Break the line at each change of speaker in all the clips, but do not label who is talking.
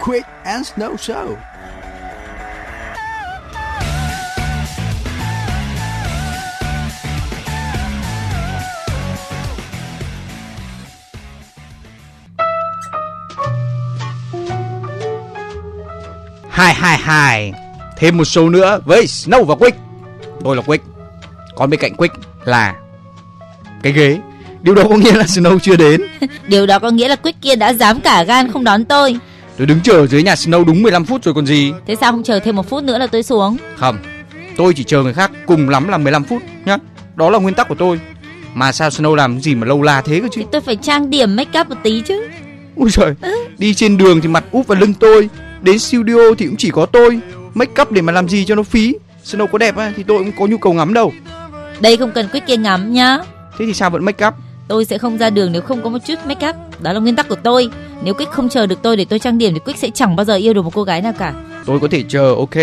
Quick and Snow Show. Hai hai hai. Thêm một show nữa với Snow và Quick. Tôi là Quick. Còn bên cạnh Quick là Cái ghế. Điều đó có nghĩa là Snow chưa đến.
Điều đó có nghĩa là Quick kia đã dám cả gan không đón tôi.
Tôi đứng chờ dưới nhà Snow đúng 15 phút rồi còn gì.
Thế sao không chờ thêm một phút nữa là tôi xuống?
Không Tôi chỉ chờ người khác cùng lắm là 15 phút nhá. Đó là nguyên tắc của tôi. Mà sao Snow làm gì mà lâu la thế cơ chứ?
Thì tôi phải trang điểm make up một tí chứ.
Ui trời Đi trên đường thì mặt úp vào lưng tôi. Đến studio thì cũng chỉ có tôi. Make up để mà làm gì cho nó phí. Snow có đẹp á, thì tôi cũng có nhu cầu ngắm đâu.
Đây không cần Quick kia ngắm nhá.
Thế thì sao vẫn make up
Tôi sẽ không ra đường nếu không có một chút make up. Đó là nguyên tắc của tôi. Nếu Quick không chờ được tôi để tôi trang điểm Thì Quick sẽ chẳng bao giờ yêu được một cô gái nào cả.
Tôi có thể chờ ok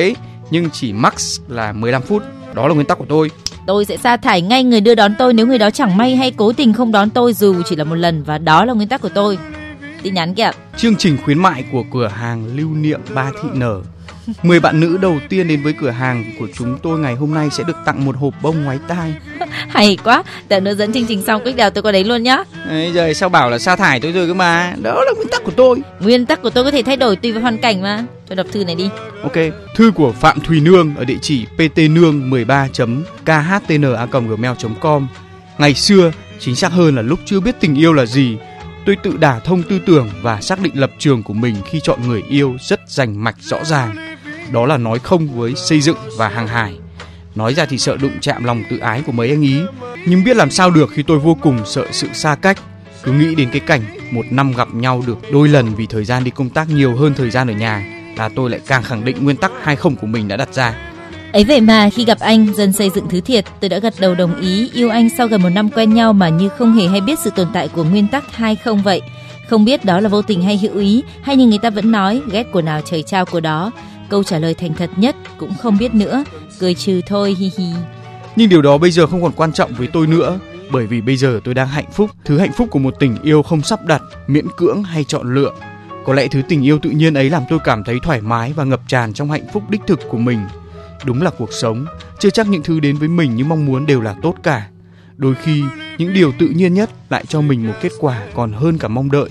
Nhưng chỉ max là 15 phút. Đó là nguyên tắc của tôi.
Tôi sẽ sa thải ngay người đưa đón tôi Nếu người đó chẳng may hay cố tình không đón tôi Dù chỉ là một lần Và đó là nguyên tắc của tôi. Tin nhắn kìa.
Chương trình khuyến mại của cửa hàng lưu niệm Ba Thị Nở 10 bạn nữ đầu tiên đến với cửa hàng của chúng tôi ngày hôm nay sẽ được tặng một hộp bông ngoái tai.
Hay quá, đợi nữa dẫn chương trình xong Quick đèo tôi có đấy luôn nhá.
Đấy, giờ sao bảo là sa thải tôi rồi cơ mà. Đó là nguyên tắc của tôi.
Nguyên tắc của tôi có thể thay đổi tùy vào hoàn cảnh mà. Cho đọc thư này đi.
Ok, thư của Phạm Thùy Nương ở địa chỉ ptnương 13.khtna@gmail.com. Ngày xưa, chính xác hơn là lúc chưa biết tình yêu là gì, tôi tự đả thông tư tưởng và xác định lập trường của mình khi chọn người yêu rất rành mạch rõ ràng. Đó là nói không với xây dựng và hàng hải. Nói ra thì sợ đụng chạm lòng tự ái của mấy anh ý, nhưng biết làm sao được khi tôi vô cùng sợ sự xa cách. Cứ nghĩ đến cái cảnh một năm gặp nhau được đôi lần vì thời gian đi công tác nhiều hơn thời gian ở nhà là tôi lại càng khẳng định nguyên tắc hai không của mình đã đặt ra.
Ấy vậy mà khi gặp anh dần xây dựng thứ thiệt, tôi đã gật đầu đồng ý yêu anh sau gần một năm quen nhau mà như không hề hay biết sự tồn tại của nguyên tắc hai không vậy. Không biết đó là vô tình hay hữu ý, hay như người ta vẫn nói ghét của nào trời trao của đó. Câu trả lời thành thật nhất cũng không biết nữa, cười trừ thôi hi hi.
Nhưng điều đó bây giờ không còn quan trọng với tôi nữa, bởi vì bây giờ tôi đang hạnh phúc. Thứ hạnh phúc của một tình yêu không sắp đặt, miễn cưỡng hay chọn lựa. Có lẽ thứ tình yêu tự nhiên ấy làm tôi cảm thấy thoải mái và ngập tràn trong hạnh phúc đích thực của mình. Đúng là cuộc sống, chưa chắc những thứ đến với mình như mong muốn đều là tốt cả. Đôi khi, những điều tự nhiên nhất lại cho mình một kết quả còn hơn cả mong đợi.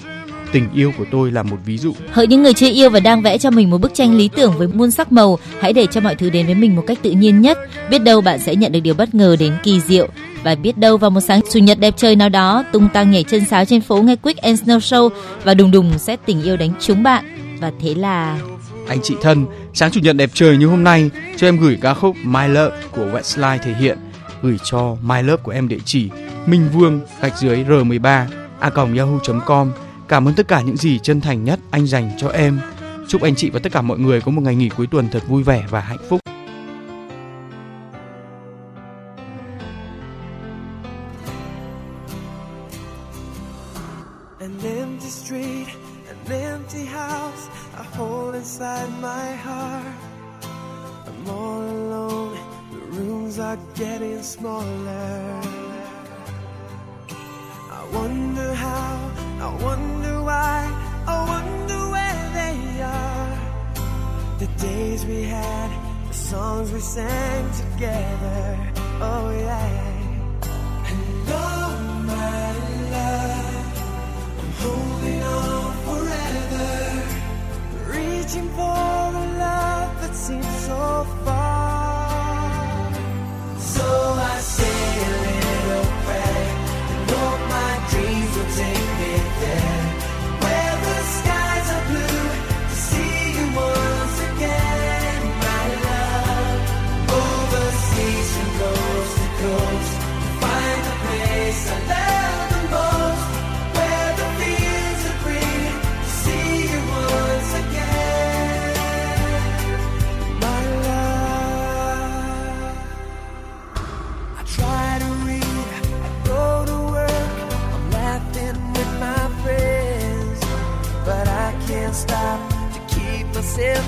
Tình yêu của tôi là một ví dụ.
Hỡi những người chưa yêu và đang vẽ cho mình một bức tranh lý tưởng với muôn sắc màu, hãy để cho mọi thứ đến với mình một cách tự nhiên nhất. Biết đâu bạn sẽ nhận được điều bất ngờ đến kỳ diệu. Và biết đâu vào một sáng chủ nhật đẹp trời nào đó, tung tăng nhảy chân sáo trên phố nghe Quick and Snow Show và đùng đùng sẽ tình yêu đánh trúng bạn. Và thế là
anh chị thân, sáng chủ nhật đẹp trời như hôm nay, cho em gửi ca khúc My Love của Westlife thể hiện, gửi cho My Love của em địa chỉ Minh Vương gạch dưới r13 a yahoo.com. Cảm ơn tất cả những gì chân thành nhất anh dành cho em. Chúc anh chị và tất cả mọi người có một ngày nghỉ cuối tuần thật vui vẻ và hạnh phúc.
Days we had, the songs we sang together. Oh yeah. And oh my love, I'm holding on forever, reaching for a love that seems so far. Myself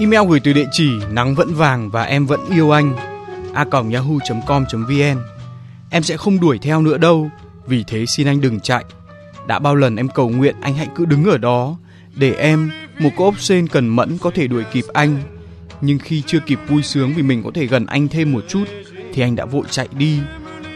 Email gửi từ địa chỉ nắng vẫn vàng và em vẫn yêu anh a yahoo.com.vn Em sẽ không đuổi theo nữa đâu, vì thế xin anh đừng chạy. Đã bao lần em cầu nguyện anh hãy cứ đứng ở đó, để em, một cô ốc sên cần mẫn có thể đuổi kịp anh. Nhưng khi chưa kịp vui sướng vì mình có thể gần anh thêm một chút, thì anh đã vội chạy đi.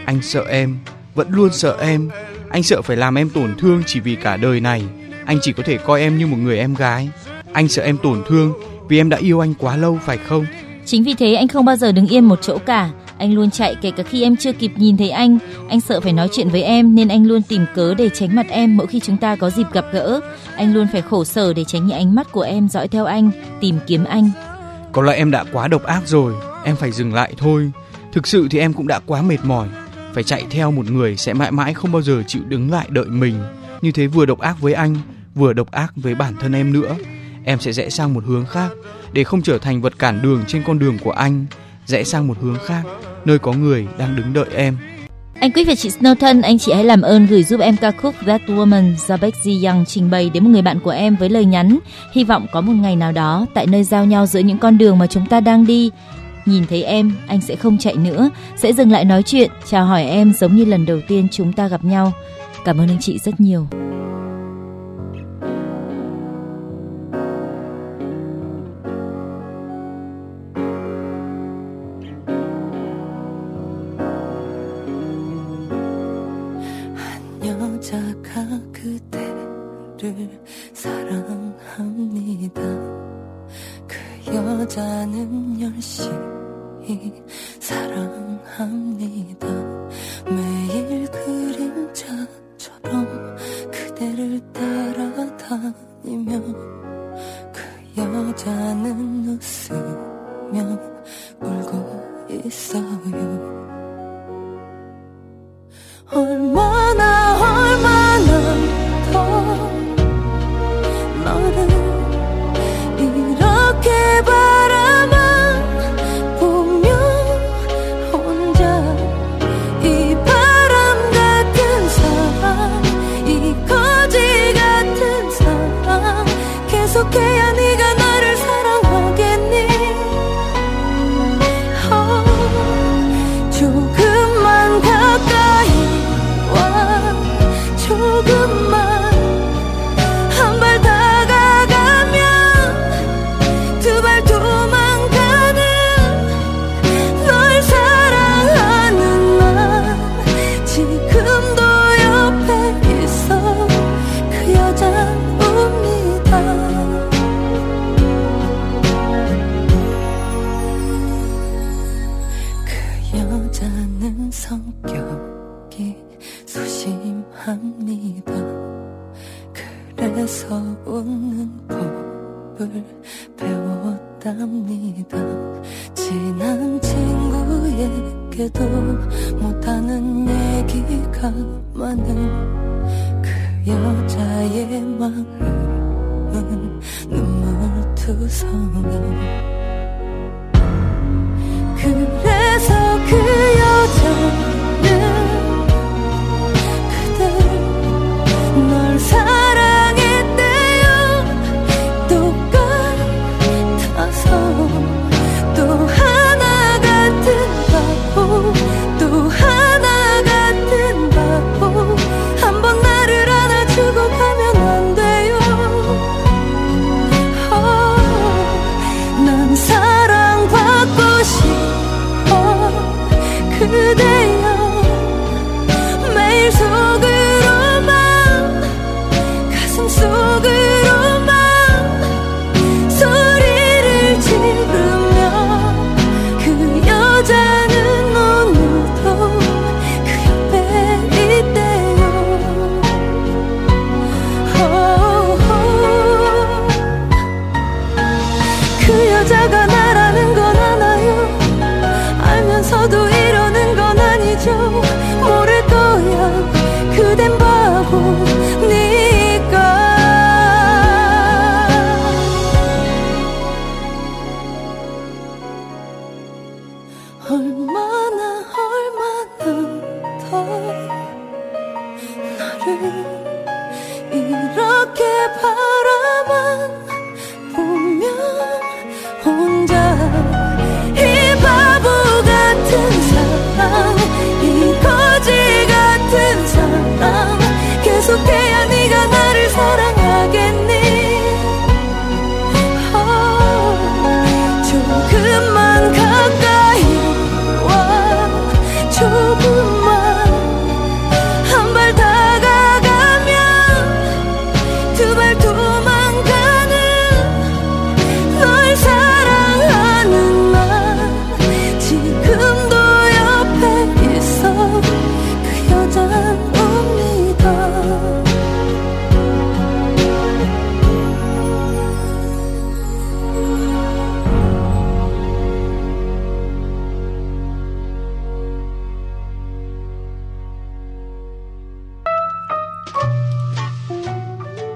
Anh sợ em, vẫn luôn sợ em. Anh sợ phải làm em tổn thương chỉ vì cả đời này. Anh chỉ có thể coi em như một người em gái. Anh sợ em tổn thương vì em đã yêu anh quá lâu phải không?
Chính vì thế anh không bao giờ đứng yên một chỗ cả. Anh luôn chạy kể cả khi em chưa kịp nhìn thấy anh. Anh sợ phải nói chuyện với em nên anh luôn tìm cớ để tránh mặt em mỗi khi chúng ta có dịp gặp gỡ. Anh luôn phải khổ sở để tránh những ánh mắt của em dõi theo anh, tìm kiếm anh.
Có lẽ em đã quá độc ác rồi, em phải dừng lại thôi. Thực sự thì em cũng đã quá mệt mỏi. Phải chạy theo một người sẽ mãi mãi không bao giờ chịu đứng lại đợi mình. Như thế vừa độc ác với anh, vừa độc ác với bản thân em nữa. Em sẽ rẽ sang một hướng khác. Để không trở thành vật cản đường trên con đường của anh rẽ sang một hướng khác nơi có người đang đứng đợi em.
Anh Quyết và chị Snow thân, anh chị hãy làm ơn gửi giúp em ca khúc That Woman do Becky Young trình bày đến một người bạn của em với lời nhắn. Hy vọng có một ngày nào đó tại nơi giao nhau giữa những con đường mà chúng ta đang đi nhìn thấy em anh sẽ không chạy nữa sẽ dừng lại nói chuyện chào hỏi em giống như lần đầu tiên chúng ta gặp nhau. Cảm ơn anh chị rất nhiều.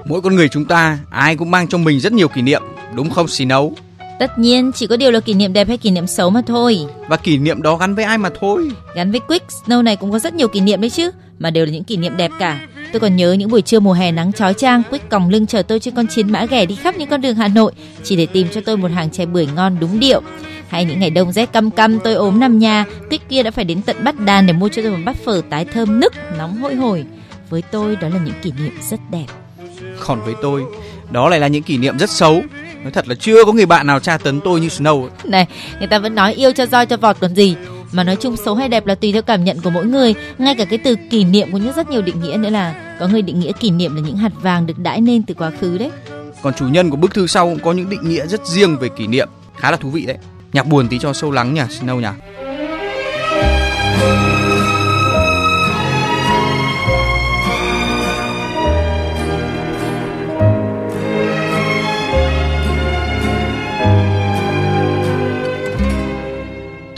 Mỗi con người chúng ta ai cũng mang trong mình rất nhiều kỷ niệm, đúng không Snow?
Tất nhiên, chỉ có điều là kỷ niệm đẹp hay kỷ niệm xấu mà thôi.
Và kỷ niệm đó gắn với ai mà thôi.
Gắn với Quick, Snow này cũng có rất nhiều kỷ niệm đấy chứ, mà đều là những kỷ niệm đẹp cả. Tôi còn nhớ những buổi trưa mùa hè nắng chói chang, Quick còng lưng chờ tôi trên con chiến mã ghẻ đi khắp những con đường Hà Nội, chỉ để tìm cho tôi một hàng chè bưởi ngon đúng điệu. Hay những ngày đông rét căm căm tôi ốm nằm nhà, Quick kia đã phải đến tận Bắt Đàn để mua cho tôi một bát phở tái thơm nức, nóng hôi hổi. Với tôi đó là những kỷ niệm rất đẹp.
Còn với tôi, đó lại là những kỷ niệm rất xấu. Nói thật là chưa có người bạn nào tra tấn tôi như Snow.
Này, người ta vẫn nói yêu cho roi cho vọt còn gì. Mà nói chung xấu hay đẹp là tùy theo cảm nhận của mỗi người. Ngay cả cái từ kỷ niệm cũng như rất nhiều định nghĩa nữa là có người định nghĩa kỷ niệm là những hạt vàng được đãi nên từ quá khứ đấy.
Còn chủ nhân của bức thư sau cũng có những định nghĩa rất riêng về kỷ niệm, khá là thú vị đấy. Nhạc buồn tí cho sâu lắng nhỉ, Snow nhỉ.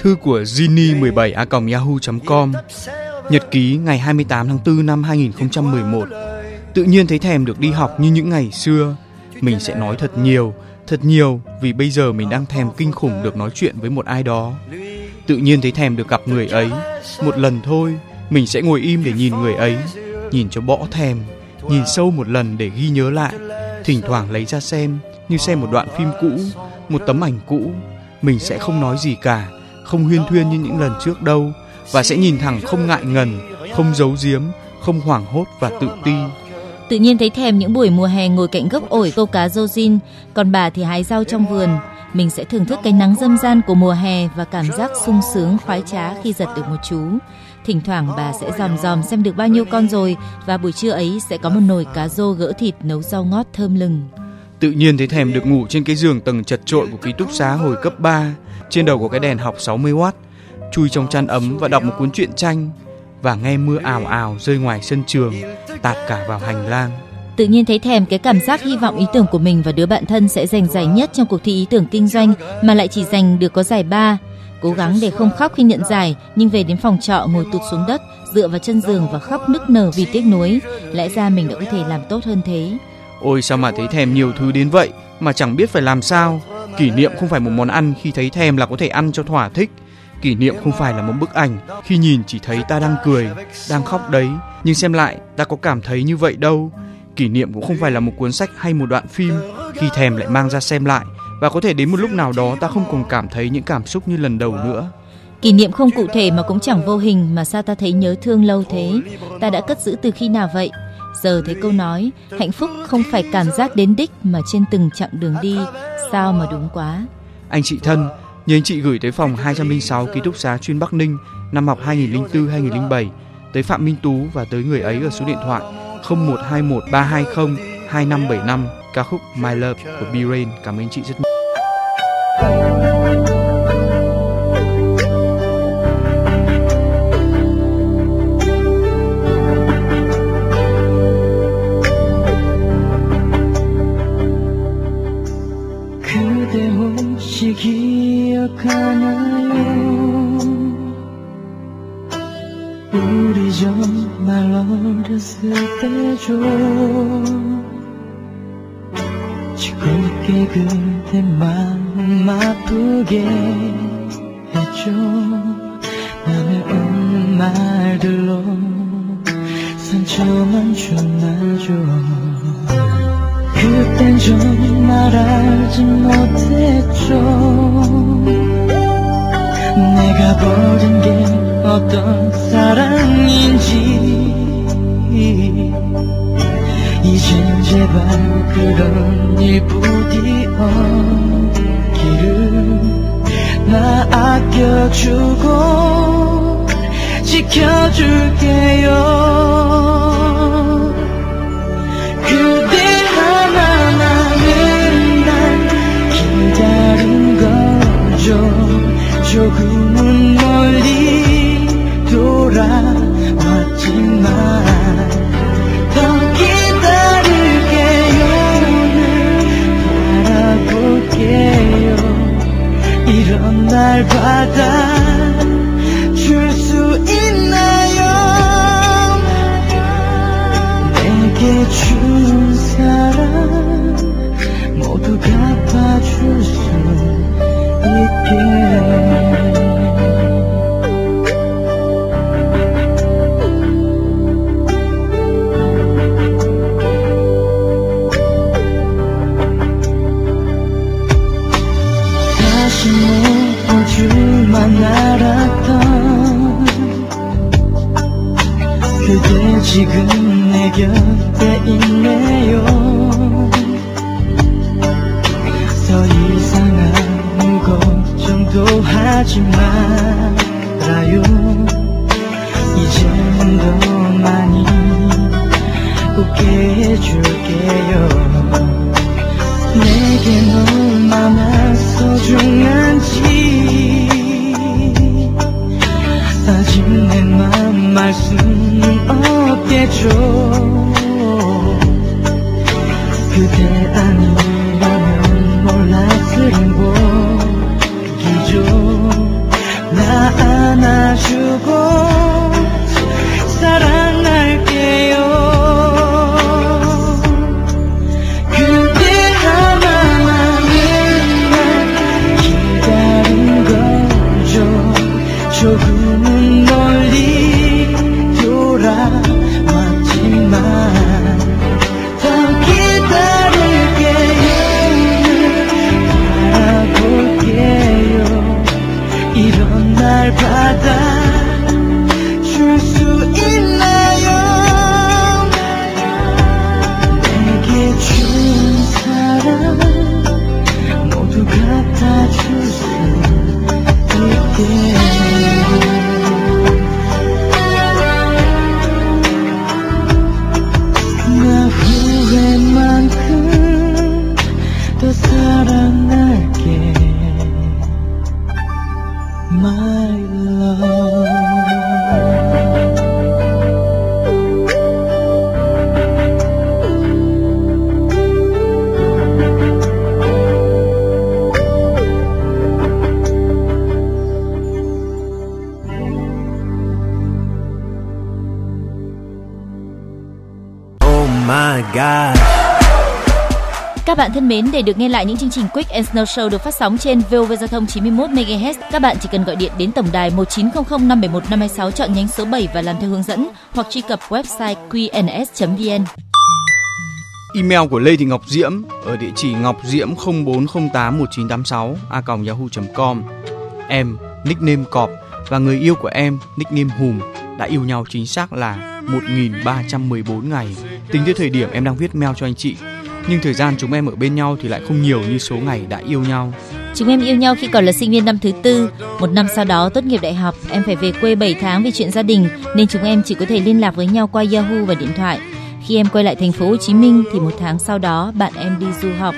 Thư của Ginny17a.yahoo.com Nhật ký ngày 28 tháng 4 năm 2011 Tự nhiên thấy thèm được đi học như những ngày xưa. Mình sẽ nói thật nhiều, thật nhiều Vì bây giờ mình đang thèm kinh khủng được nói chuyện với một ai đó. Tự nhiên thấy thèm được gặp người ấy. Một lần thôi Mình sẽ ngồi im để nhìn người ấy Nhìn cho bõ thèm Nhìn sâu một lần để ghi nhớ lại. Thỉnh thoảng lấy ra xem Như xem một đoạn phim cũ Một tấm ảnh cũ. Mình sẽ không nói gì cả không huyên thuyên như những lần trước đâu và sẽ nhìn thẳng không ngại ngần, không giấu giếm, không hoảng hốt và tự ti.
Tự nhiên thấy thèm những buổi mùa hè ngồi cạnh gốc ổi câu cá rô rin, còn bà thì hái rau trong vườn. Mình sẽ thưởng thức cái nắng dâm gian của mùa hè và cảm giác sung sướng khoái trá khi giật được một chú. Thỉnh thoảng bà sẽ dòm dòm xem được bao nhiêu con rồi và buổi trưa ấy sẽ có một nồi cá rô gỡ thịt nấu rau ngót thơm lừng.
Tự nhiên thấy thèm được ngủ trên cái giường tầng chật trội của ký túc xá hồi cấp 3 trên đầu có cái đèn học 60W, chui trong chăn ấm và đọc một cuốn truyện tranh và nghe mưa ảo ảo rơi ngoài sân trường, tạt cả vào hành lang.
Tự nhiên thấy thèm cái cảm giác hy vọng ý tưởng của mình và đứa bạn thân sẽ giành giải nhất trong cuộc thi ý tưởng kinh doanh mà lại chỉ giành được có giải ba. Cố gắng để không khóc khi nhận giải, nhưng về đến phòng trọ ngồi tụt xuống đất, dựa vào chân giường và khóc nức nở vì tiếc nuối. Lẽ ra mình đã có thể làm tốt hơn thế.
Ôi sao mà thấy thèm nhiều thứ đến vậy mà chẳng biết phải làm sao. Kỷ niệm không phải một món ăn khi thấy thèm là có thể ăn cho thỏa thích. Kỷ niệm không phải là một bức ảnh khi nhìn chỉ thấy ta đang cười, đang khóc đấy, nhưng xem lại ta có cảm thấy như vậy đâu. Kỷ niệm cũng không phải là một cuốn sách hay một đoạn phim khi thèm lại mang ra xem lại và có thể đến một lúc nào đó ta không còn cảm thấy những cảm xúc như lần đầu nữa.
Kỷ niệm không cụ thể mà cũng chẳng vô hình mà sao ta thấy nhớ thương lâu thế? Ta đã cất giữ từ khi nào vậy? Giờ thấy câu nói hạnh phúc không phải cảm giác đến đích mà trên từng chặng đường đi sao mà đúng quá.
Anh chị thân, nhờ anh chị gửi tới phòng 206 ký túc xá chuyên Bắc Ninh năm học 2004-2007 tới Phạm Minh Tú và tới người ấy ở số điện thoại 0121 320 2575 ca khúc My Love của B-Rain. Cảm ơn chị rất nhiều.
기억하나요? 우리 정말 어렸을 때죠. 즐겁게 그대 마음 아프게 했죠. 남의 없는 말들로 상처만 줬나죠 그땐 정말 알지 못했죠. 내가 버린 게 어떤 사랑인지. 이젠 제발 그런 일 부디 없기를 나 아껴주고 지켜줄게요 멈춰 조금은 멀리 돌아왔지만 더 기다릴게요. 바라볼게요. 이런 날 받아줄 수 있나요? 내게 준 사랑 모두 갚아줄 수 못볼줄만 알았던 그게 지금 내 곁에 하지 말아요. 이제는 더 많이 웃게 해줄게요. 내게 얼마나 소중한지 아직 내 맘 말 수는 없겠죠. 그대 my
god.
Các bạn thân mến, để được nghe lại những chương trình Quick and Snow Show được phát sóng trên VOV Giao thông 91 MHz, các bạn chỉ cần gọi điện đến tổng đài 1900 571 526 chọn nhánh số 7 và làm theo hướng dẫn hoặc truy cập website qns.vn.
Email của Lê Thị Ngọc Diễm ở địa chỉ ngọc diễm 0408 1986 a yahoo.com. Em nickname Cọp và người yêu của em nickname Hùm đã yêu nhau chính xác là 1314 ngày tính tới thời điểm em đang viết mail cho anh chị. Nhưng thời gian chúng em ở bên nhau thì lại không nhiều như số ngày đã yêu nhau.
Chúng em yêu nhau khi còn là sinh viên năm thứ tư. Một năm sau đó tốt nghiệp đại học, em phải về quê 7 tháng vì chuyện gia đình nên chúng em chỉ có thể liên lạc với nhau qua Yahoo và điện thoại. Khi em quay lại thành phố Hồ Chí Minh thì một tháng sau đó bạn em đi du học.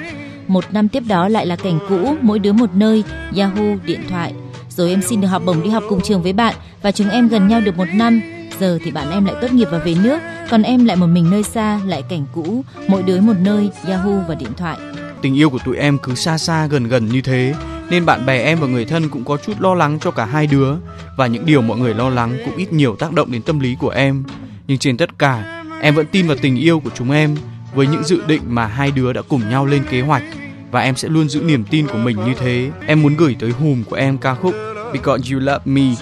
Một năm tiếp đó lại là cảnh cũ, mỗi đứa một nơi, Yahoo, điện thoại. Rồi em xin được học bổng đi học cùng trường với bạn và chúng em gần nhau được một năm. Giờ thì bạn em lại tốt nghiệp và về nước, còn em lại một mình nơi xa, lại cảnh cũ, mỗi đứa một nơi, Yahoo và điện thoại.
Tình yêu của tụi em cứ xa xa gần gần như thế nên bạn bè em và người thân cũng có chút lo lắng cho cả hai đứa và những điều mọi người lo lắng cũng ít nhiều tác động đến tâm lý của em. Nhưng trên tất cả, em vẫn tin vào tình yêu của chúng em với những dự định mà hai đứa đã cùng nhau lên kế hoạch và em sẽ luôn giữ niềm tin của mình như thế. Em muốn gửi tới Hùm của em ca khúc Because You Love Me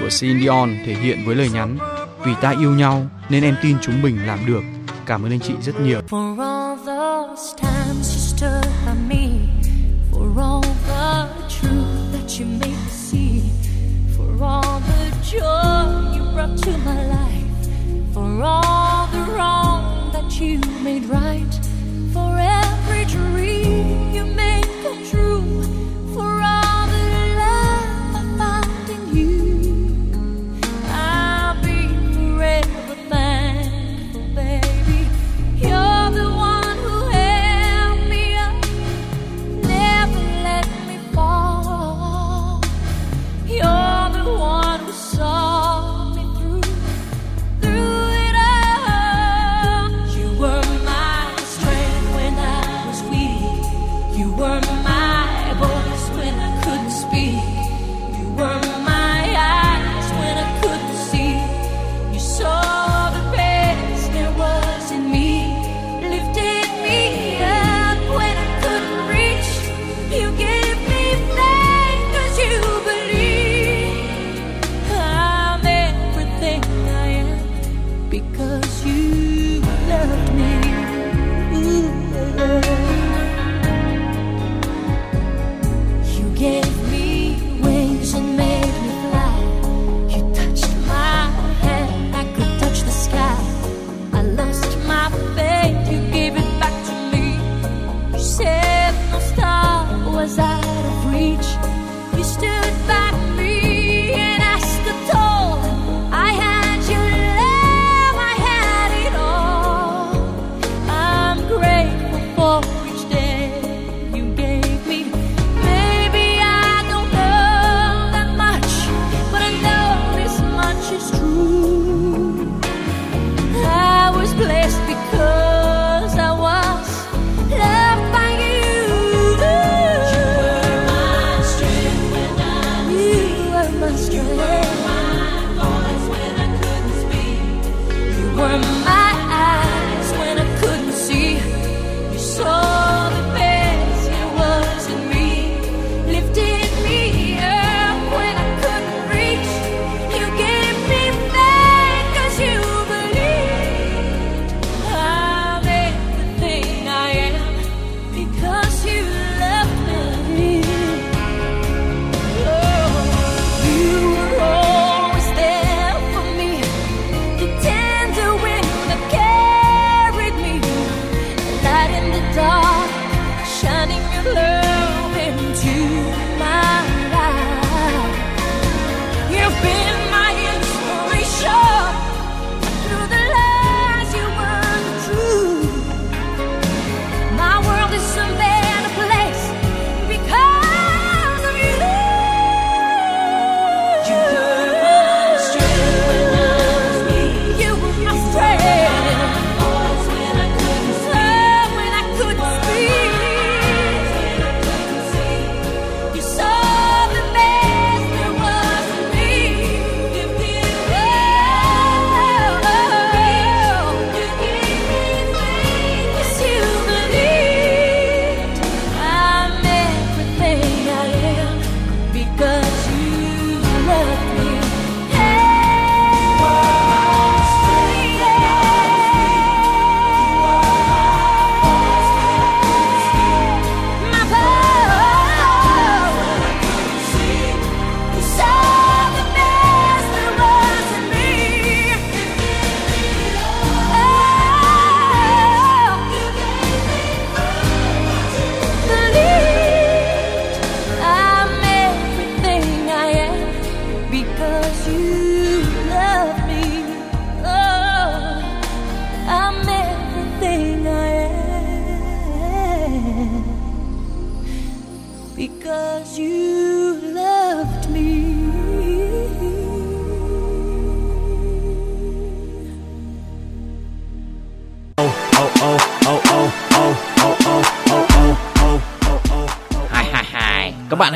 của Celine Dion thể hiện với lời nhắn vì ta yêu nhau nên em tin chúng mình làm được. Cảm ơn anh chị rất nhiều.
For all those times you stood by me, for all the truth that you made me see, for all the joy you brought to my life, for all the wrong that you made right, for every dream you made come true,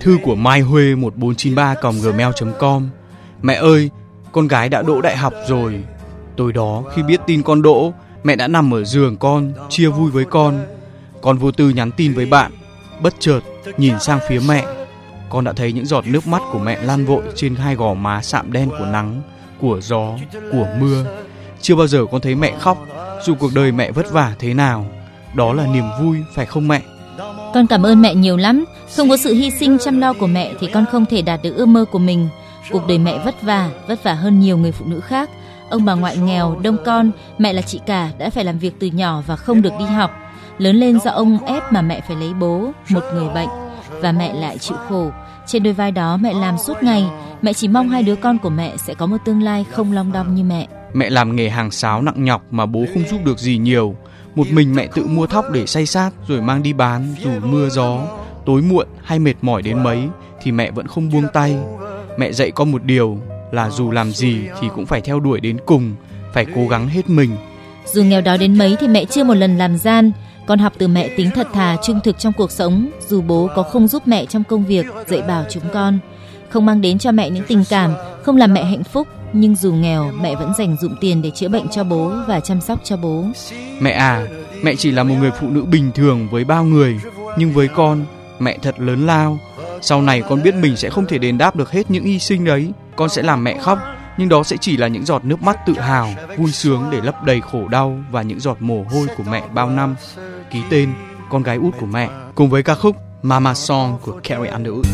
Thư của Mai Huê 1493@gmail.com Mẹ ơi, con gái đã đỗ đại học rồi. Tối đó khi biết tin con đỗ, mẹ đã nằm ở giường con, chia vui với con. Con vô tư nhắn tin với bạn, bất chợt nhìn sang phía mẹ. Con đã thấy những giọt nước mắt của mẹ lan vội trên hai gò má sạm đen của nắng, của gió, của mưa. Chưa bao giờ con thấy mẹ khóc, dù cuộc đời mẹ vất vả thế nào. Đó là niềm vui, phải không mẹ?
Con cảm ơn mẹ nhiều lắm. Không có sự hy sinh chăm lo của mẹ thì con không thể đạt được ước mơ của mình. Cuộc đời mẹ vất vả, vất vả hơn nhiều người phụ nữ khác. Ông bà ngoại nghèo, đông con, mẹ là chị cả đã phải làm việc từ nhỏ và không được đi học. Lớn lên do ông ép mà mẹ phải lấy bố, một người bệnh và mẹ lại chịu khổ. Trên đôi vai đó mẹ làm suốt ngày, mẹ chỉ mong hai đứa con của mẹ sẽ có một tương lai không long đong như mẹ.
Mẹ làm nghề hàng sáo nặng nhọc mà bố không giúp được gì nhiều. Một mình mẹ tự mua thóc để xay sát rồi mang đi bán dù mưa gió, tối muộn hay mệt mỏi đến mấy thì mẹ vẫn không buông tay. Mẹ dạy con một điều là dù làm gì thì cũng phải theo đuổi đến cùng, phải cố gắng hết mình.
Dù nghèo đói đến mấy thì mẹ chưa một lần làm gian. Con học từ mẹ tính thật thà, trung thực trong cuộc sống. Dù bố có không giúp mẹ trong công việc, dạy bảo chúng con, không mang đến cho mẹ những tình cảm, không làm mẹ hạnh phúc, nhưng dù nghèo, mẹ vẫn dành dụm tiền để chữa bệnh cho bố và chăm sóc cho bố.
Mẹ à, mẹ chỉ là một người phụ nữ bình thường với bao người, nhưng với con, mẹ thật lớn lao. Sau này con biết mình sẽ không thể đền đáp được hết những hy sinh đấy. Con sẽ làm mẹ khóc, nhưng đó sẽ chỉ là những giọt nước mắt tự hào, vui sướng để lấp đầy khổ đau và những giọt mồ hôi của mẹ bao năm. Ký tên con gái út của mẹ cùng với ca khúc Mama Song của Carrie Underwood.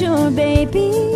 Your baby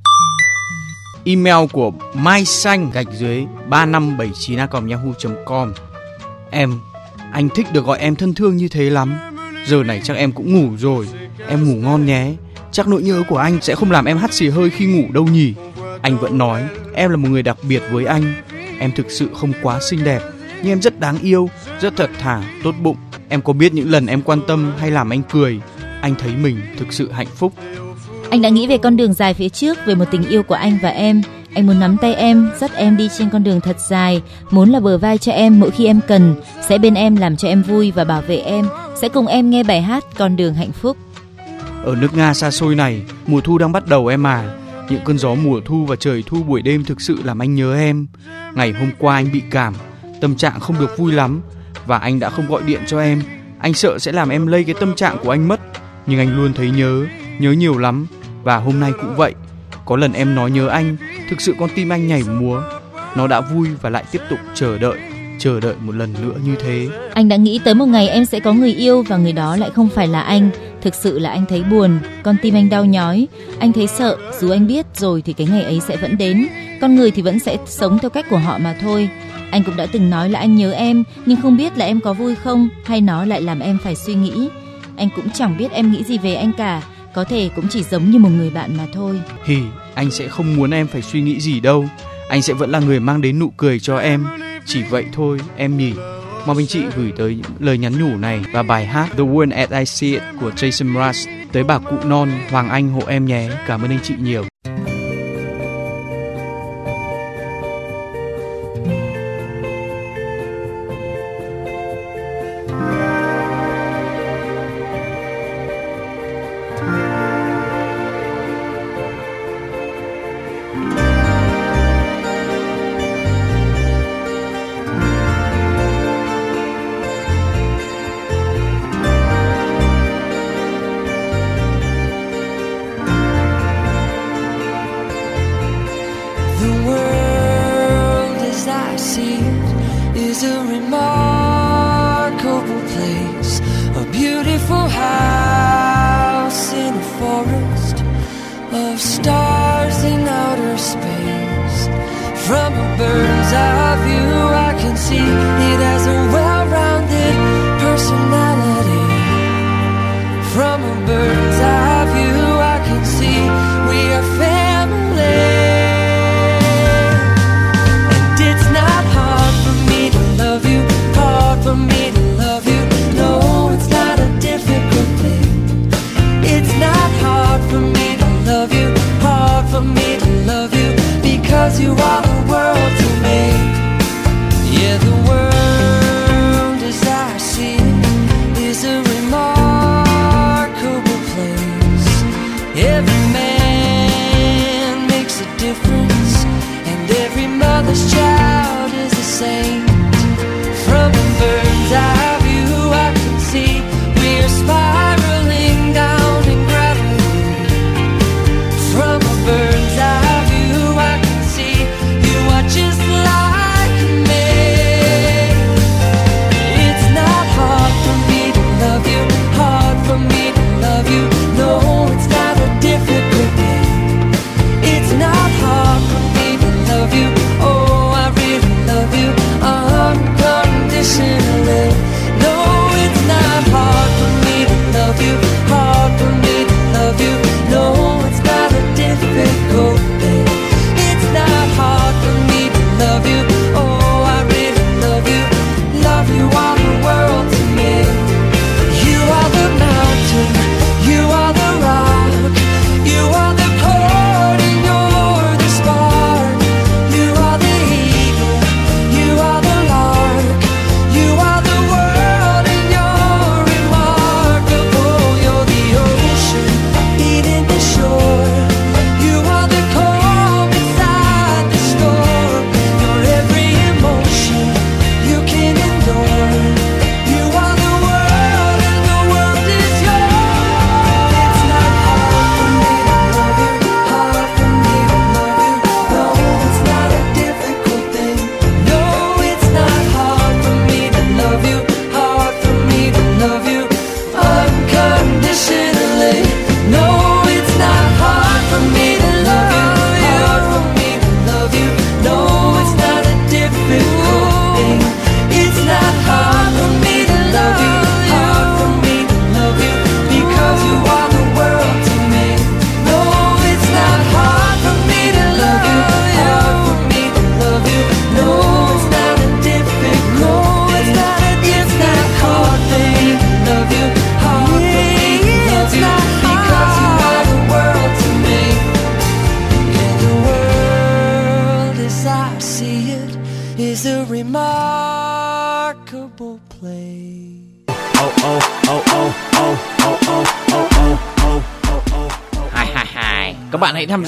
Email của Mai Xanh gạch dưới 3579 yahoo.com Em, anh thích được gọi em thân thương như thế lắm. giờ này chắc em cũng ngủ rồi. Em ngủ ngon nhé. Chắc nỗi nhớ của anh sẽ không làm em hắt xì hơi khi ngủ đâu nhỉ. Anh vẫn nói em là một người đặc biệt với anh. Em thực sự không quá xinh đẹp, nhưng em rất đáng yêu, rất thật thà, tốt bụng. Em có biết những lần em quan tâm hay làm anh cười, anh thấy mình thực sự hạnh phúc.
Anh đã nghĩ về con đường dài phía trước, về một tình yêu của anh và em. Anh muốn nắm tay em, dắt em đi trên con đường thật dài, muốn là bờ vai cho em mỗi khi em cần, sẽ bên em làm cho em vui và bảo vệ em, sẽ cùng em nghe bài hát Con đường hạnh phúc.
Ở nước Nga xa xôi này, mùa thu đang bắt đầu em à. Những cơn gió mùa thu và trời thu buổi đêm thực sự làm anh nhớ em. Ngày hôm qua anh bị cảm, tâm trạng không được vui lắm và anh đã không gọi điện cho em. Anh sợ sẽ làm em lây cái tâm trạng của anh mất. Nhưng anh luôn thấy nhớ, nhớ nhiều lắm và hôm nay cũng vậy. Có lần em nói nhớ anh, thực sự con tim anh nhảy múa. Nó đã vui và lại tiếp tục chờ đợi, chờ đợi một lần nữa như thế.
Anh đã nghĩ tới một ngày em sẽ có người yêu và người đó lại không phải là anh. Thực sự là anh thấy buồn, con tim anh đau nhói. Anh thấy sợ, dù anh biết rồi thì cái ngày ấy sẽ vẫn đến. Con người thì vẫn sẽ sống theo cách của họ mà thôi. Anh cũng đã từng nói là anh nhớ em, nhưng không biết là em có vui không hay nó lại làm em phải suy nghĩ. Anh cũng chẳng biết em nghĩ gì về anh cả, có thể cũng chỉ giống như một người bạn mà thôi.
Hì, anh sẽ không muốn em phải suy nghĩ gì đâu. Anh sẽ vẫn là người mang đến nụ cười cho em. Chỉ vậy thôi, em nhỉ. Mong anh chị gửi tới những lời nhắn nhủ này và bài hát The One as I See It của Jason Mraz tới bà cụ non Hoàng Anh hộ em nhé. Cảm ơn anh chị nhiều.
Because you are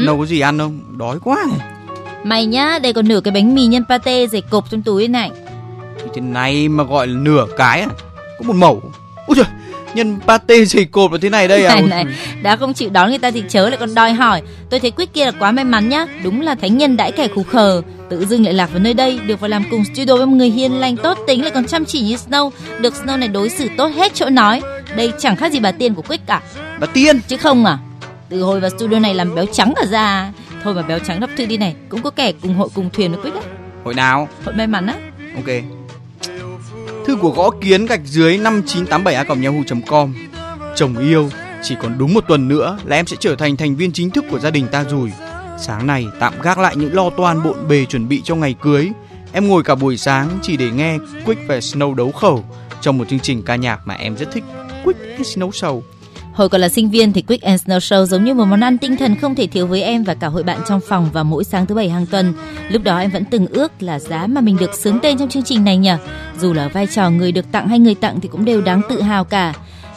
Ừ?
đâu có gì ăn không? Đói quá này.
Mày nhá, đây còn nửa cái bánh mì nhân pate dày cộp trong túi này.
Thì thế này mà gọi là nửa cái à? Có một mẩu. Ôi trời, nhân pate dày cộp là thế này đây à?
này này, đã không chịu đón người ta thì chớ lại còn đòi hỏi. Tôi thấy Quyết kia là quá may mắn nhá, đúng là thánh nhân đãi kẻ khù khờ. Tự dưng lại lạc vào nơi đây, được vào làm cùng studio với một người hiền lành tốt tính lại còn chăm chỉ như Snow, được Snow này đối xử tốt hết chỗ nói. Đây chẳng khác gì bà tiên của Quyết cả,
Bà Tiên.
chứ không à? Từ hồi vào studio này làm béo trắng cả ra. Thôi mà béo trắng đắp thư đi này, cũng có kẻ cùng hội cùng thuyền với Quyết đấy.
Hội nào?
Hội may mắn á.
Ok. Thư của gõ kiến gạch dưới 5987a.yahoo.com Chồng yêu, chỉ còn đúng một tuần nữa là em sẽ trở thành thành viên chính thức của gia đình ta rồi. Sáng nay tạm gác lại những lo toan bộn bề chuẩn bị cho ngày cưới. Em ngồi cả buổi sáng chỉ để nghe Quick và Snow đấu khẩu trong một chương trình ca nhạc mà em rất thích. Quick and Snow Show.
Hồi còn là sinh viên thì Quick and Snow Show giống như một món ăn tinh thần không thể thiếu với em và cả hội bạn trong phòng vào mỗi sáng thứ bảy hàng tuần. Lúc đó em vẫn từng ước là giá mà mình được xướng tên trong chương trình này nhỉ. Dù là vai trò người được tặng hay người tặng thì cũng đều đáng tự hào cả.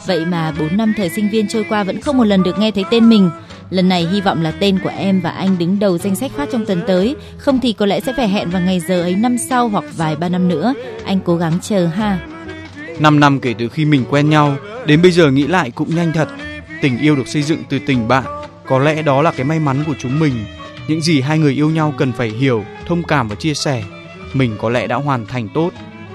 Vậy mà 4 năm thời sinh viên trôi qua vẫn không một lần được nghe thấy tên mình. Lần này hy vọng là tên của em và anh đứng đầu danh sách phát trong tuần tới. Không thì có lẽ sẽ phải hẹn vào ngày giờ ấy năm sau hoặc vài ba năm nữa. Anh cố gắng chờ ha.
5 năm kể từ khi mình quen nhau, đến bây giờ nghĩ lại cũng nhanh thật. Tình yêu được xây dựng từ tình bạn, có lẽ đó là cái may mắn của chúng mình. Những gì hai người yêu nhau cần phải hiểu, thông cảm và chia sẻ. Mình có lẽ đã hoàn thành tốt,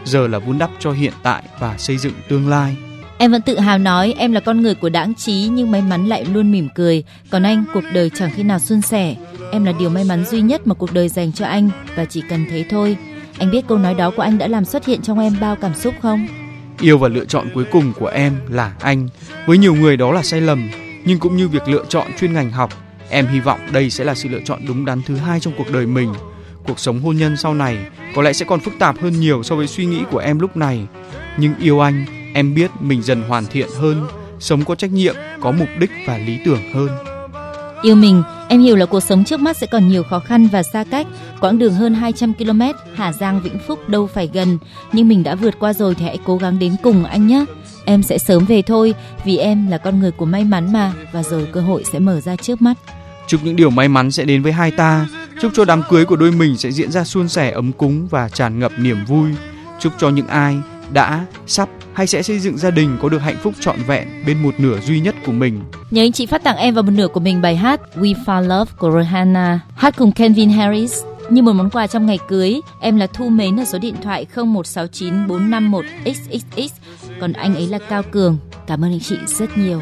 giờ là vun đắp cho hiện tại và xây dựng tương lai.
Em vẫn tự hào nói em là con người của đãng trí nhưng may mắn lại luôn mỉm cười. Còn anh, cuộc đời chẳng khi nào suôn sẻ. Em là điều may mắn duy nhất mà cuộc đời dành cho anh và chỉ cần thế thôi. Anh biết câu nói đó của anh đã làm xuất hiện trong em bao cảm xúc không?
Yêu và lựa chọn cuối cùng của em là anh. Với nhiều người đó là sai lầm, nhưng cũng như việc lựa chọn chuyên ngành học, em hy vọng đây sẽ là sự lựa chọn đúng đắn thứ hai trong cuộc đời mình. Cuộc sống hôn nhân sau này có lẽ sẽ còn phức tạp hơn nhiều so với suy nghĩ của em lúc này. Nhưng yêu anh, em biết mình dần hoàn thiện hơn, sống có trách nhiệm, có mục đích và lý tưởng hơn.
Yêu mình, em hiểu là cuộc sống trước mắt sẽ còn nhiều khó khăn và xa cách. Quãng đường hơn 200 km, Hà Giang Vĩnh Phúc đâu phải gần. Nhưng mình đã vượt qua rồi thì hãy cố gắng đến cùng anh nhé. Em sẽ sớm về thôi, vì em là con người của may mắn mà. Và rồi cơ hội sẽ mở ra trước mắt.
Chúc những điều may mắn sẽ đến với hai ta. Chúc cho đám cưới của đôi mình sẽ diễn ra suôn sẻ ấm cúng và tràn ngập niềm vui. Chúc cho những ai đã, sắp hay sẽ xây dựng gia đình có được hạnh phúc trọn vẹn bên một nửa duy nhất của mình.
Nhớ anh chị phát tặng em và một nửa của mình bài hát We Found Love của Rihanna hát cùng Kevin Harris như một món quà trong ngày cưới. Em là Thu Mến ở số điện thoại 0169451 xxx còn anh ấy là Cao Cường. Cảm ơn anh chị rất nhiều.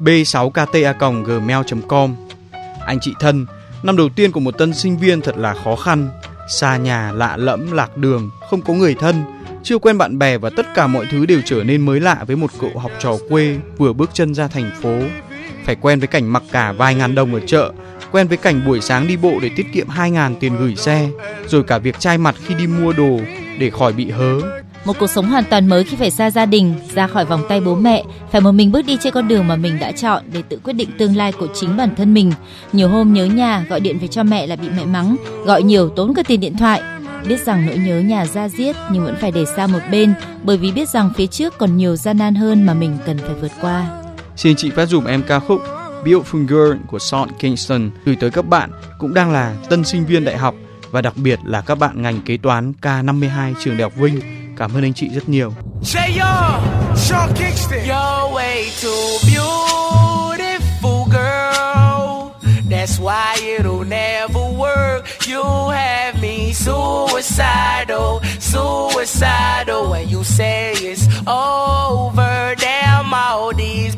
b6kta@gmail.com. Anh chị thân, năm đầu tiên của một tân sinh viên thật là khó khăn, xa nhà, lạ lẫm, lạc đường, không có người thân, chưa quen bạn bè và tất cả mọi thứ đều trở nên mới lạ với một cậu học trò quê vừa bước chân ra thành phố. Phải quen với cảnh mặc cả vài ngàn đồng ở chợ, quen với cảnh buổi sáng đi bộ để tiết kiệm 2 ngàn tiền gửi xe, rồi cả việc chai mặt khi đi mua đồ để khỏi bị hớ.
Một cuộc sống hoàn toàn mới khi phải xa gia đình, ra khỏi vòng tay bố mẹ, phải một mình bước đi trên con đường mà mình đã chọn để tự quyết định tương lai của chính bản thân mình. Nhiều hôm nhớ nhà, gọi điện về cho mẹ là bị mẹ mắng, gọi nhiều tốn cả tiền điện thoại. Biết rằng nỗi nhớ nhà ra diết nhưng vẫn phải để xa một bên bởi vì biết rằng phía trước còn nhiều gian nan hơn mà mình cần phải vượt qua.
Xin chị phát dùm em ca khúc Beautiful Girl của Sean Kingston gửi tới các bạn cũng đang là tân sinh viên đại học và đặc biệt là các bạn ngành kế toán K52 trường Đại học Vinh. Cảm ơn anh chị rất nhiều.
Say yo, Sean Kingston.
You're way too beautiful, girl. That's why it'll never work. You have me suicidal, suicidal. When you say it's over, damn all these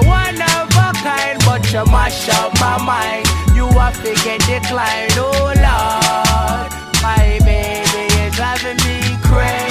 a kind, but you mash up my mind. You have are figure decline. Oh Lord, my baby is driving me crazy.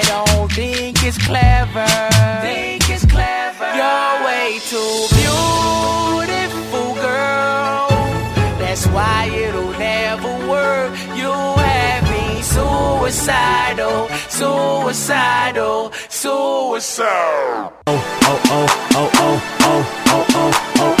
it's clever. Think it's clever. You're way too beautiful, girl. That's why it'll never work. You have me suicidal, suicidal, suicidal.
Oh, oh, oh, oh, oh, oh, oh, oh, oh. oh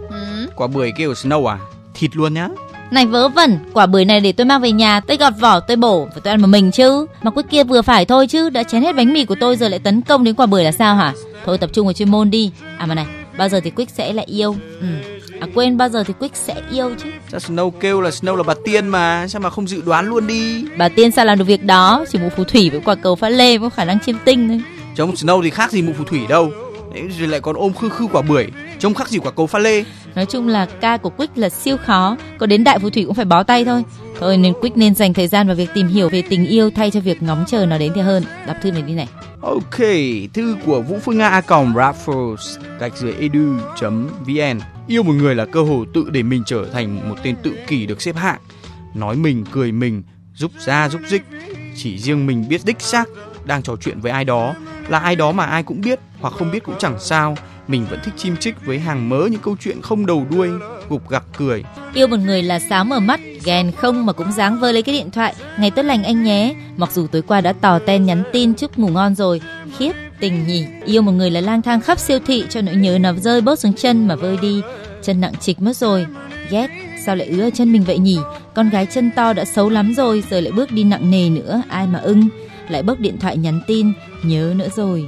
quả bưởi kêu Snow à? Thịt luôn nhá.
Này vớ vẩn, quả bưởi này để tôi mang về nhà, tôi gọt vỏ, tôi bổ và tôi ăn một mình chứ. Mà quyết kia vừa phải thôi chứ, đã chén hết bánh mì của tôi giờ lại tấn công đến quả bưởi là sao hả? Thôi tập trung vào chuyên môn đi. À mà này, bao giờ thì Quick sẽ lại yêu? Ừ. À quên, bao giờ thì Quick sẽ yêu chứ?
Sao Snow kêu là Snow là bà tiên mà, sao mà không dự đoán luôn đi?
Bà tiên sao làm được việc đó? Chỉ một phù thủy với quả cầu pha lê với khả năng chiêm tinh thôi.
Trông Snow thì khác gì mụ phù thủy đâu. Đấy, rồi lại còn ôm khư khư quả bưởi, trông khác gì quả cầu pha lê.
Nói chung là ca của Quick là siêu khó, có đến đại phù thủy cũng phải bó tay thôi. Thôi nên Quick nên dành thời gian vào việc tìm hiểu về tình yêu thay cho việc ngóng chờ nó đến thì hơn. Đọc thư này đi này.
Ok, thư của Vũ Phương Nga a còng Raffles gạch dưới edu.vn Yêu một người là cơ hội tự để mình trở thành một tên tự kỷ được xếp hạng Nói mình, cười mình, giúp ra giúp dích Chỉ riêng mình biết đích xác đang trò chuyện với ai đó Là ai đó mà ai cũng biết hoặc không biết cũng chẳng sao mình vẫn thích chim chích với hàng mớ những câu chuyện không đầu đuôi Gục gặc cười
Yêu một người là sám mở mắt, ghen không mà cũng dáng vơ lấy cái điện thoại. Ngày tốt lành anh nhé. Mặc dù tối qua đã tò ten nhắn tin chúc ngủ ngon rồi. Khiếp, tình nhỉ. Yêu một người là lang thang khắp siêu thị cho nỗi nhớ nó rơi bớt xuống chân mà vơi đi. Chân nặng trịch mất rồi. Ghét, sao lại ứa chân mình vậy nhỉ? Con gái chân to đã xấu lắm rồi, giờ lại bước đi nặng nề nữa, ai mà ưng. Lại bốc điện thoại nhắn tin, nhớ nữa rồi.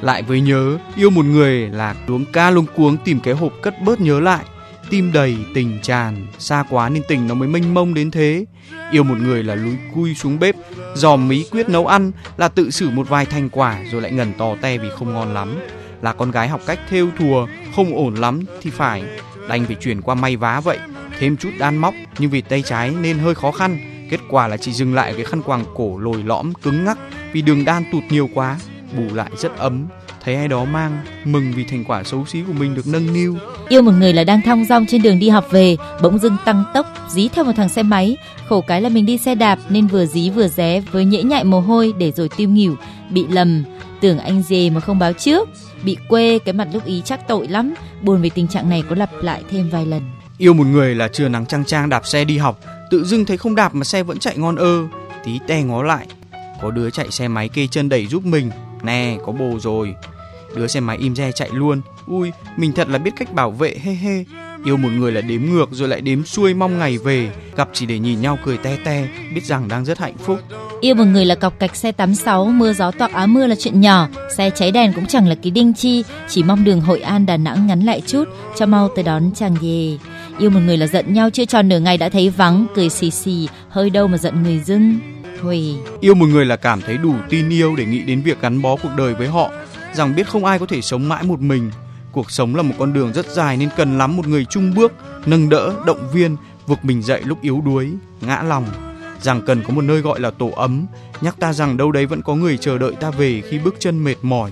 Lại với nhớ, yêu một người là luống ca luống cuống tìm cái hộp cất bớt nhớ lại. Tim đầy, tình tràn, xa quá nên tình nó mới mênh mông đến thế. Yêu một người là lúi cui xuống bếp, dòm mí quyết nấu ăn, là tự xử một vài thành quả rồi lại ngẩn tò te vì không ngon lắm. Là con gái học cách thêu thùa, không ổn lắm thì phải, đành phải chuyển qua may vá vậy. Thêm chút đan móc nhưng vì tay trái nên hơi khó khăn. Kết quả là chỉ dừng lại cái khăn quàng cổ lồi lõm cứng ngắc vì đường đan tụt nhiều quá bù lại rất ấm thấy ai đó mang mừng vì thành quả xấu xí của mình được nâng niu
Yêu một người là đang thong dong trên đường đi học về, bỗng dưng tăng tốc, dí theo một thằng xe máy. Khổ cái là mình đi xe đạp nên vừa dí vừa ré với nhễ nhại mồ hôi để rồi tiêu nghỉu, bị lầm, tưởng anh dề mà không báo trước, bị quê cái mặt lúc ý chắc tội lắm. Buồn vì tình trạng này có lặp lại thêm vài lần.
yêu một người là trưa nắng trăng trang đạp xe đi học tự dưng thấy không đạp mà xe vẫn chạy ngon ơ tí te ngó lại có đứa chạy xe máy kê chân đẩy giúp mình nè có bồ rồi. Đứa xe máy im re chạy luôn. Ui mình thật là biết cách bảo vệ hê hê yêu một người là đếm ngược rồi lại đếm xuôi mong ngày về. Gặp chỉ để nhìn nhau cười te te biết rằng đang rất hạnh phúc.
Yêu một người là cọc cạch xe 86, mưa gió toạc áo mưa là chuyện nhỏ, xe cháy đèn cũng chẳng là ký đinh chi, chỉ mong đường Hội An Đà Nẵng ngắn lại chút, cho mau tới đón chàng về. Yêu một người là giận nhau chưa tròn nửa ngày đã thấy vắng, cười xì xì, hơi đâu mà giận người dưng. Thùy.
yêu một người là cảm thấy đủ tin yêu để nghĩ đến việc gắn bó cuộc đời với họ, rằng biết không ai có thể sống mãi một mình. Cuộc sống là một con đường rất dài nên cần lắm một người chung bước, nâng đỡ, động viên, vực mình dậy lúc yếu đuối, ngã lòng. Rằng cần có một nơi gọi là tổ ấm, nhắc ta rằng đâu đấy vẫn có người chờ đợi ta về khi bước chân mệt mỏi.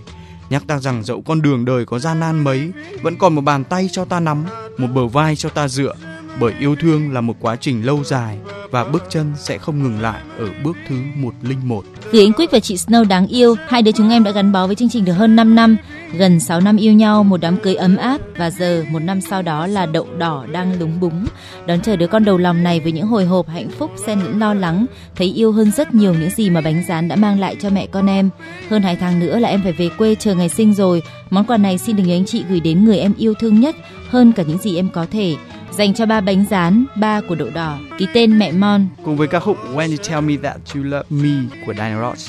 Nhắc ta rằng dẫu con đường đời có gian nan mấy, vẫn còn một bàn tay cho ta nắm, một bờ vai cho ta dựa bởi yêu thương là một quá trình lâu dài và bước chân sẽ không ngừng lại ở bước thứ 101
Gửi anh quyết và chị Snow đáng yêu, hai đứa chúng em đã gắn bó với chương trình được hơn 5 năm, gần 6 năm yêu nhau, một đám cưới ấm áp và giờ một năm sau đó là đậu đỏ đang lúng búng. Đón chờ đứa con đầu lòng này với những hồi hộp hạnh phúc xen lẫn lo lắng, thấy yêu hơn rất nhiều những gì mà bánh rán đã mang lại cho mẹ con em. Hơn hai tháng nữa là em phải về quê chờ ngày sinh rồi. Món quà này xin được anh chị gửi đến người em yêu thương nhất hơn cả những gì em có thể. Dành cho ba bánh rán, ba của đậu đỏ, ký tên mẹ Mon.
cùng với ca khúc When You Tell Me That You Love Me của Diana Ross.